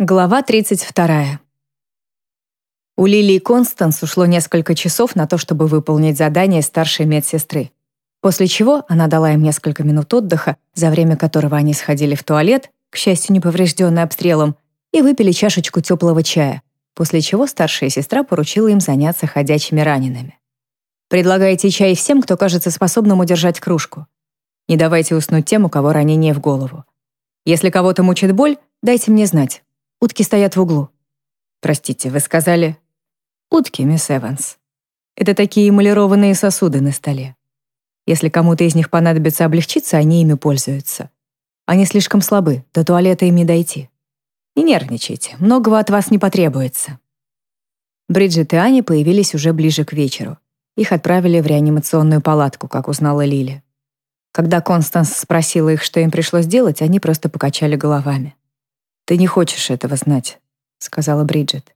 Глава 32. У Лилии Констанс ушло несколько часов на то, чтобы выполнить задание старшей медсестры. После чего она дала им несколько минут отдыха, за время которого они сходили в туалет, к счастью, не поврежденный обстрелом, и выпили чашечку теплого чая, после чего старшая сестра поручила им заняться ходячими ранеными. Предлагайте чай всем, кто кажется способным удержать кружку. Не давайте уснуть тем, у кого ранение в голову. Если кого-то мучит боль, дайте мне знать. Утки стоят в углу. Простите, вы сказали... Утки, мисс Эванс. Это такие эмалированные сосуды на столе. Если кому-то из них понадобится облегчиться, они ими пользуются. Они слишком слабы, до туалета им не дойти. Не нервничайте, многого от вас не потребуется. Бриджит и Аня появились уже ближе к вечеру. Их отправили в реанимационную палатку, как узнала Лили. Когда Констанс спросила их, что им пришлось делать, они просто покачали головами. «Ты не хочешь этого знать», — сказала Бриджит.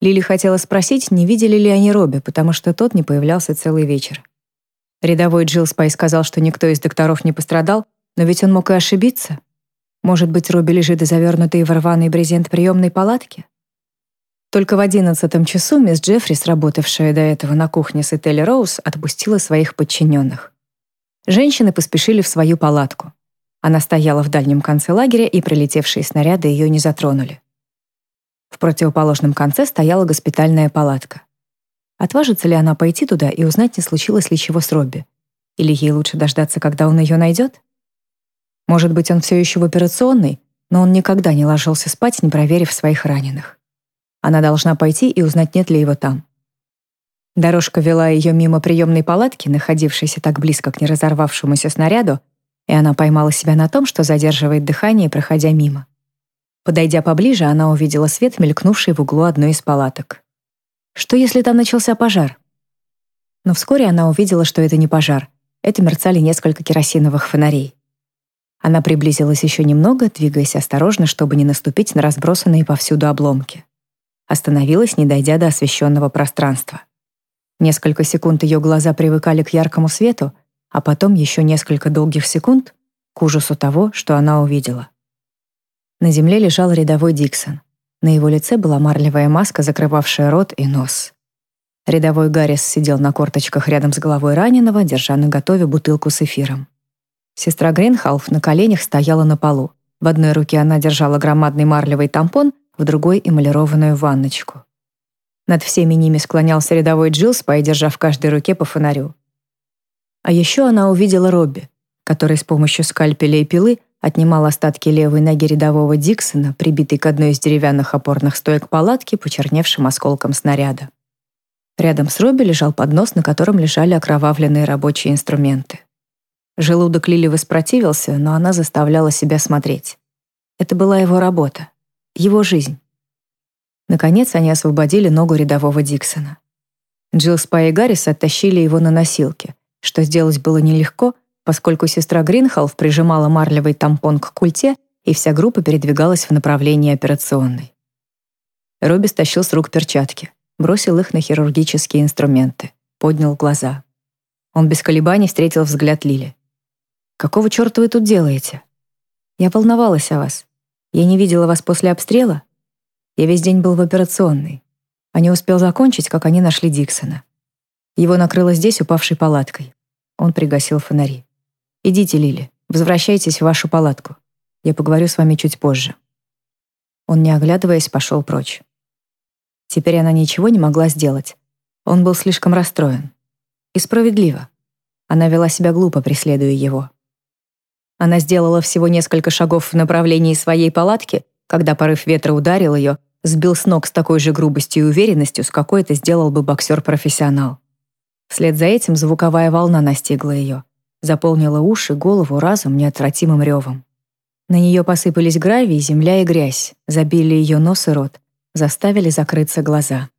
Лили хотела спросить, не видели ли они Робби, потому что тот не появлялся целый вечер. Рядовой Джилл Спай сказал, что никто из докторов не пострадал, но ведь он мог и ошибиться. Может быть, Робби лежит и завернутый в рваный брезент приемной палатки? Только в одиннадцатом часу мисс Джеффри, сработавшая до этого на кухне с Этелли Роуз, отпустила своих подчиненных. Женщины поспешили в свою палатку. Она стояла в дальнем конце лагеря, и прилетевшие снаряды ее не затронули. В противоположном конце стояла госпитальная палатка. Отважится ли она пойти туда и узнать, не случилось ли чего с Робби? Или ей лучше дождаться, когда он ее найдет? Может быть, он все еще в операционной, но он никогда не ложился спать, не проверив своих раненых. Она должна пойти и узнать, нет ли его там. Дорожка вела ее мимо приемной палатки, находившейся так близко к неразорвавшемуся снаряду, и она поймала себя на том, что задерживает дыхание, проходя мимо. Подойдя поближе, она увидела свет, мелькнувший в углу одной из палаток. Что если там начался пожар? Но вскоре она увидела, что это не пожар. Это мерцали несколько керосиновых фонарей. Она приблизилась еще немного, двигаясь осторожно, чтобы не наступить на разбросанные повсюду обломки. Остановилась, не дойдя до освещенного пространства. Несколько секунд ее глаза привыкали к яркому свету, а потом еще несколько долгих секунд к ужасу того, что она увидела. На земле лежал рядовой Диксон. На его лице была марлевая маска, закрывавшая рот и нос. Рядовой Гаррис сидел на корточках рядом с головой раненого, держа на готове бутылку с эфиром. Сестра Гринхалф на коленях стояла на полу. В одной руке она держала громадный марлевый тампон, в другой — эмалированную ванночку. Над всеми ними склонялся рядовой Джилс, держа в каждой руке по фонарю. А еще она увидела Робби, который с помощью скальпеля и пилы отнимал остатки левой ноги рядового Диксона, прибитой к одной из деревянных опорных стоек палатки, почерневшим осколком снаряда. Рядом с Робби лежал поднос, на котором лежали окровавленные рабочие инструменты. Желудок Лили воспротивился, но она заставляла себя смотреть. Это была его работа, его жизнь. Наконец они освободили ногу рядового Диксона. Джилл Спай и Гаррис оттащили его на носилки, что сделать было нелегко, поскольку сестра Гринхалф прижимала марлевый тампон к культе, и вся группа передвигалась в направлении операционной. Робби стащил с рук перчатки, бросил их на хирургические инструменты, поднял глаза. Он без колебаний встретил взгляд Лили. «Какого черта вы тут делаете?» «Я волновалась о вас. Я не видела вас после обстрела. Я весь день был в операционной. А не успел закончить, как они нашли Диксона. Его накрыло здесь упавшей палаткой. Он пригасил фонари. «Идите, Лили, возвращайтесь в вашу палатку. Я поговорю с вами чуть позже». Он, не оглядываясь, пошел прочь. Теперь она ничего не могла сделать. Он был слишком расстроен. И справедливо. Она вела себя глупо, преследуя его. Она сделала всего несколько шагов в направлении своей палатки, когда порыв ветра ударил ее, сбил с ног с такой же грубостью и уверенностью, с какой это сделал бы боксер-профессионал. Вслед за этим звуковая волна настигла ее, заполнила уши, голову, разум неотвратимым ревом. На нее посыпались гравий, земля и грязь, забили ее нос и рот, заставили закрыться глаза.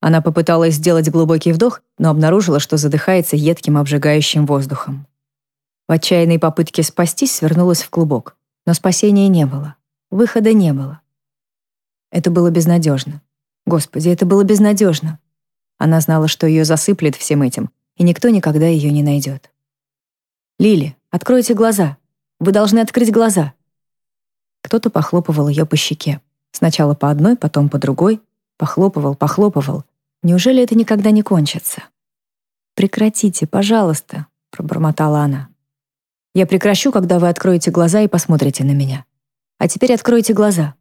Она попыталась сделать глубокий вдох, но обнаружила, что задыхается едким обжигающим воздухом. В отчаянной попытке спастись свернулась в клубок, но спасения не было, выхода не было. Это было безнадежно. Господи, это было безнадежно. Она знала, что ее засыплет всем этим, и никто никогда ее не найдет. «Лили, откройте глаза. Вы должны открыть глаза». Кто-то похлопывал ее по щеке. Сначала по одной, потом по другой. Похлопывал, похлопывал. Неужели это никогда не кончится? «Прекратите, пожалуйста», — пробормотала она. «Я прекращу, когда вы откроете глаза и посмотрите на меня. А теперь откройте глаза».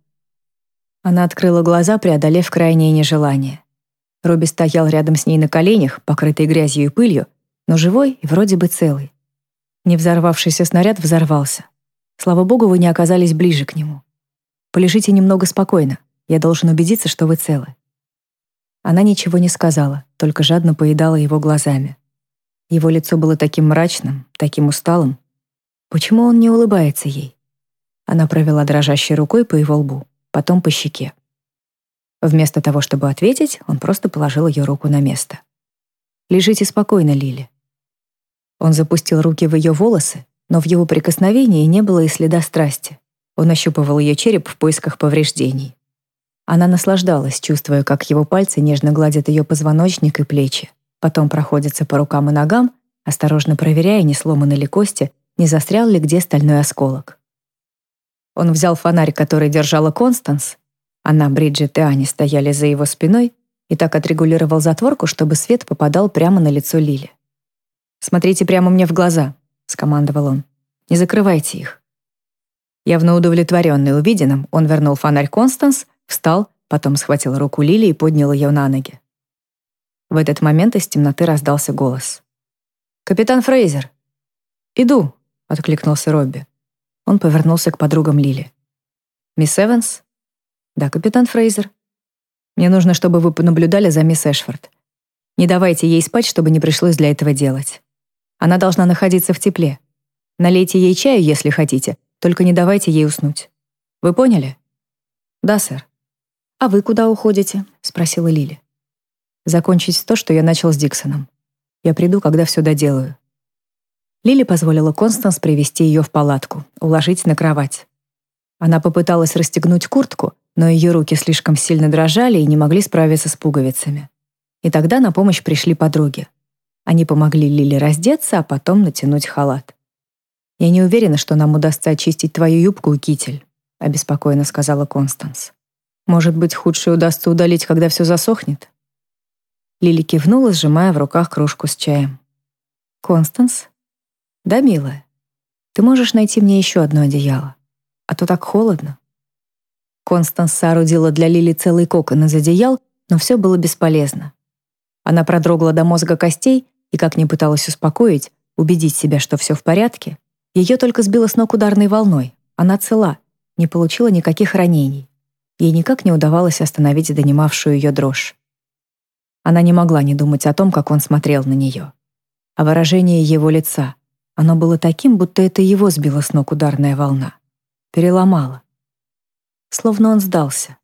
Она открыла глаза, преодолев крайнее нежелание. Робби стоял рядом с ней на коленях, покрытый грязью и пылью, но живой и вроде бы целый. Не взорвавшийся снаряд взорвался. Слава богу, вы не оказались ближе к нему. Полежите немного спокойно. Я должен убедиться, что вы целы. Она ничего не сказала, только жадно поедала его глазами. Его лицо было таким мрачным, таким усталым. Почему он не улыбается ей? Она провела дрожащей рукой по его лбу, потом по щеке. Вместо того, чтобы ответить, он просто положил ее руку на место. «Лежите спокойно, Лили». Он запустил руки в ее волосы, но в его прикосновении не было и следа страсти. Он ощупывал ее череп в поисках повреждений. Она наслаждалась, чувствуя, как его пальцы нежно гладят ее позвоночник и плечи, потом проходятся по рукам и ногам, осторожно проверяя, не сломаны ли кости, не застрял ли где стальной осколок. Он взял фонарь, который держала Констанс. Она, Бриджит и Ани стояли за его спиной и так отрегулировал затворку, чтобы свет попадал прямо на лицо Лили. «Смотрите прямо мне в глаза», — скомандовал он. «Не закрывайте их». Явно удовлетворенный увиденным, он вернул фонарь Констанс Встал, потом схватил руку Лили и поднял ее на ноги. В этот момент из темноты раздался голос. «Капитан Фрейзер!» «Иду!» — откликнулся Робби. Он повернулся к подругам Лили. «Мисс Эванс?» «Да, капитан Фрейзер. Мне нужно, чтобы вы понаблюдали за мисс Эшфорд. Не давайте ей спать, чтобы не пришлось для этого делать. Она должна находиться в тепле. Налейте ей чаю, если хотите, только не давайте ей уснуть. Вы поняли?» «Да, сэр». «А вы куда уходите?» — спросила Лили. «Закончить то, что я начал с Диксоном. Я приду, когда все доделаю». Лили позволила Констанс привести ее в палатку, уложить на кровать. Она попыталась расстегнуть куртку, но ее руки слишком сильно дрожали и не могли справиться с пуговицами. И тогда на помощь пришли подруги. Они помогли Лили раздеться, а потом натянуть халат. «Я не уверена, что нам удастся очистить твою юбку и китель», — обеспокоенно сказала Констанс. Может быть, худшее удастся удалить, когда все засохнет? Лили кивнула, сжимая в руках кружку с чаем. «Констанс?» «Да, милая. Ты можешь найти мне еще одно одеяло? А то так холодно». Констанс соорудила для Лили целый кокон из одеял, но все было бесполезно. Она продрогла до мозга костей и, как ни пыталась успокоить, убедить себя, что все в порядке, ее только сбило с ног ударной волной. Она цела, не получила никаких ранений. Ей никак не удавалось остановить донимавшую ее дрожь. Она не могла не думать о том, как он смотрел на нее. А выражение его лица, оно было таким, будто это его сбила с ног ударная волна. Переломала. Словно он сдался.